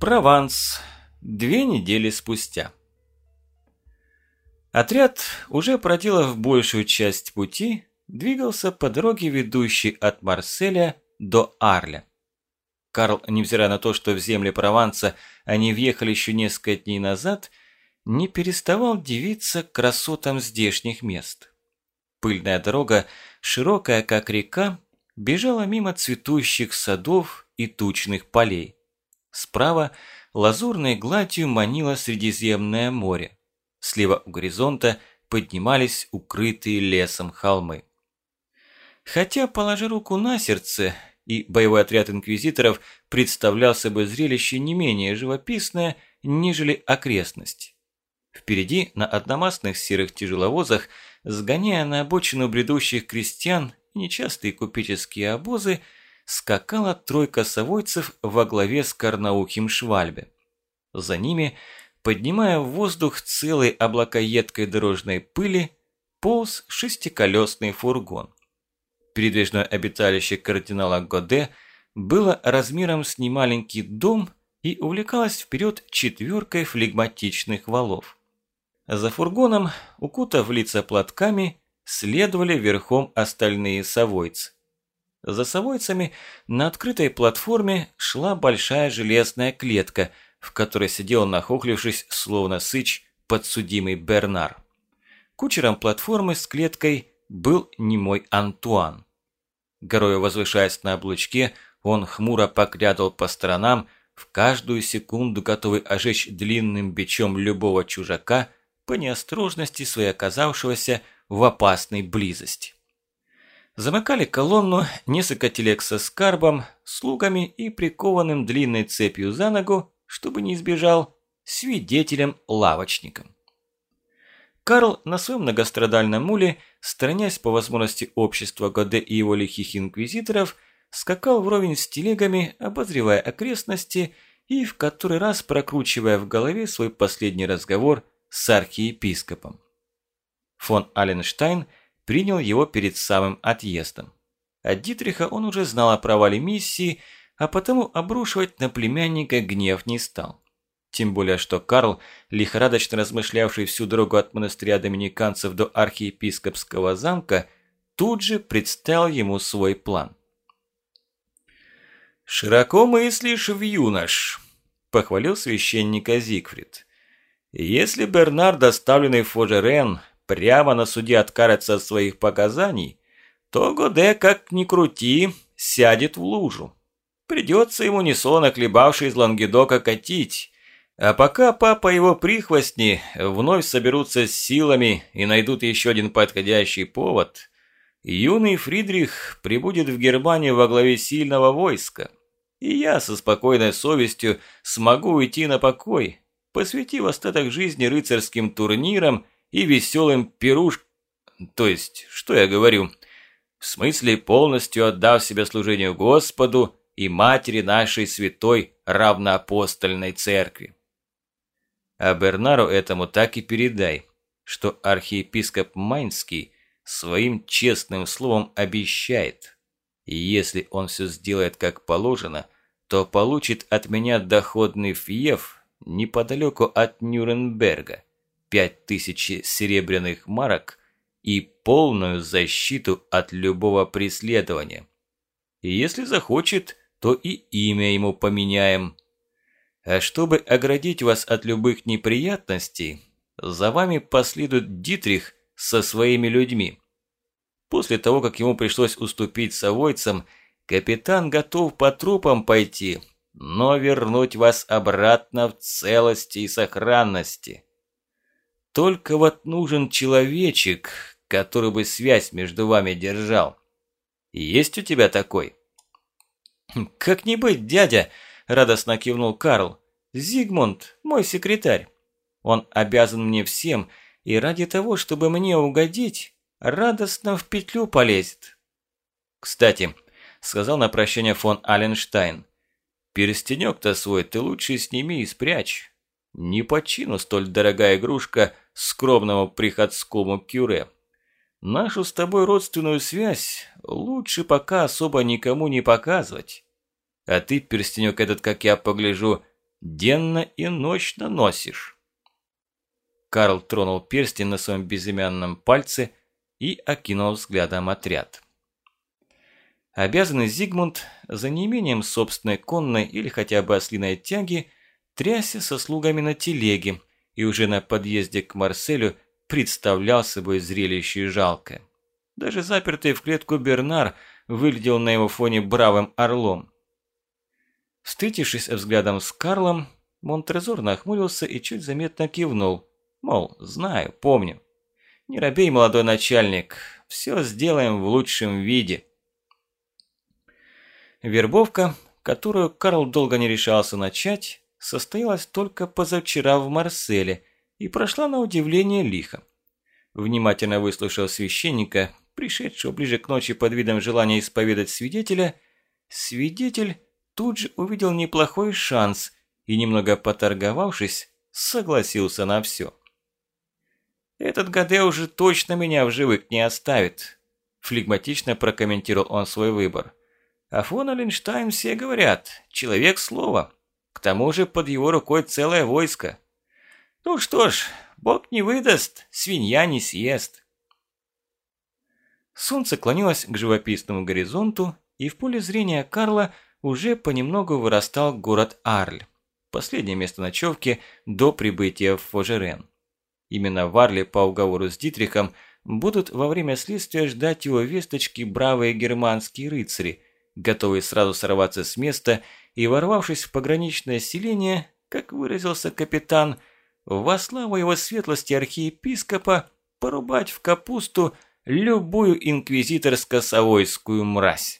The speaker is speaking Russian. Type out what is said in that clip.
Прованс. Две недели спустя. Отряд, уже проделав большую часть пути, двигался по дороге, ведущей от Марселя до Арля. Карл, невзирая на то, что в земли Прованса они въехали еще несколько дней назад, не переставал дивиться красотам здешних мест. Пыльная дорога, широкая как река, бежала мимо цветущих садов и тучных полей. Справа лазурной гладью манило Средиземное море. Слева у горизонта поднимались укрытые лесом холмы. Хотя, положи руку на сердце, и боевой отряд инквизиторов представлял собой зрелище не менее живописное, нежели окрестность. Впереди на одномастных серых тяжеловозах, сгоняя на обочину бредущих крестьян нечастые купеческие обозы, скакала тройка совойцев во главе с карнаухим Швальбе. За ними, поднимая в воздух целые облака едкой дорожной пыли, полз шестиколесный фургон. Передвижное обиталище кардинала Годе было размером с немаленький дом и увлекалось вперед четверкой флегматичных валов. За фургоном, укутав лица платками, следовали верхом остальные совойцы. За совойцами на открытой платформе шла большая железная клетка, в которой сидел нахохлившись, словно сыч, подсудимый Бернар. Кучером платформы с клеткой был немой Антуан. Горою возвышаясь на облучке, он хмуро поглядывал по сторонам, в каждую секунду готовый ожечь длинным бичом любого чужака по неосторожности своей оказавшегося в опасной близости. Замыкали колонну несколько телег со скарбом, слугами и прикованным длинной цепью за ногу, чтобы не избежал, свидетелем-лавочником. Карл на своем многострадальном муле, сторонясь по возможности общества Годе и его лихих инквизиторов, скакал вровень с телегами, обозревая окрестности и в который раз прокручивая в голове свой последний разговор с архиепископом. Фон Аленштайн – принял его перед самым отъездом. От Дитриха он уже знал о провале миссии, а потому обрушивать на племянника гнев не стал. Тем более, что Карл, лихорадочно размышлявший всю дорогу от монастыря доминиканцев до архиепископского замка, тут же представил ему свой план. «Широко мыслишь в юнош», – похвалил священника Зигфрид. «Если Бернард, доставленный в Фожерен, прямо на суде откажется от своих показаний, то Годе, как ни крути, сядет в лужу. Придется ему несолоно хлебавший из Лангедока катить. А пока папа и его прихвостни вновь соберутся с силами и найдут еще один подходящий повод, юный Фридрих прибудет в Германию во главе сильного войска. И я со спокойной совестью смогу уйти на покой, посвятив остаток жизни рыцарским турнирам и веселым пируш... То есть, что я говорю? В смысле, полностью отдав себя служению Господу и Матери нашей святой равноапостольной церкви. А Бернару этому так и передай, что архиепископ Майнский своим честным словом обещает, и если он все сделает как положено, то получит от меня доходный фьев неподалеку от Нюрнберга – пять тысяч серебряных марок и полную защиту от любого преследования. И если захочет, то и имя ему поменяем. А чтобы оградить вас от любых неприятностей, за вами последует Дитрих со своими людьми. После того, как ему пришлось уступить совойцам, капитан готов по трупам пойти, но вернуть вас обратно в целости и сохранности. Только вот нужен человечек, который бы связь между вами держал. Есть у тебя такой?» «Как не быть, дядя!» – радостно кивнул Карл. «Зигмунд, мой секретарь. Он обязан мне всем, и ради того, чтобы мне угодить, радостно в петлю полезет». «Кстати», – сказал на прощание фон Аленштайн, – «перстенек-то свой ты лучше сними и спрячь. Не по чину столь дорогая игрушка скромному приходскому кюре. Нашу с тобой родственную связь лучше пока особо никому не показывать. А ты, перстенек этот, как я погляжу, Денно и ночно носишь. Карл тронул перстень на своем безымянном пальце и окинул взглядом отряд. Обязанный Зигмунд за неимением собственной конной или хотя бы ослиной тяги трясся со слугами на телеге и уже на подъезде к Марселю представлял собой зрелище жалкое. Даже запертый в клетку Бернар выглядел на его фоне бравым орлом. Встретившись взглядом с Карлом, Монтрезор нахмурился и чуть заметно кивнул, Мол, знаю, помню. Не робей, молодой начальник, все сделаем в лучшем виде. Вербовка, которую Карл долго не решался начать, состоялась только позавчера в Марселе и прошла на удивление лихо. Внимательно выслушав священника, пришедшего ближе к ночи под видом желания исповедать свидетеля, свидетель тут же увидел неплохой шанс и, немного поторговавшись, согласился на все. Этот Гаде уже точно меня в живых не оставит. Флегматично прокомментировал он свой выбор. А фон Оленштайн все говорят, человек слова. К тому же под его рукой целое войско. Ну что ж, бог не выдаст, свинья не съест. Солнце клонилось к живописному горизонту, и в поле зрения Карла уже понемногу вырастал город Арль, последнее место ночевки до прибытия в Фожерен. Именно Варли по уговору с Дитрихом будут во время следствия ждать его весточки бравые германские рыцари, готовые сразу сорваться с места и, ворвавшись в пограничное селение, как выразился капитан, во славу его светлости архиепископа порубать в капусту любую инквизиторско-совойскую мразь.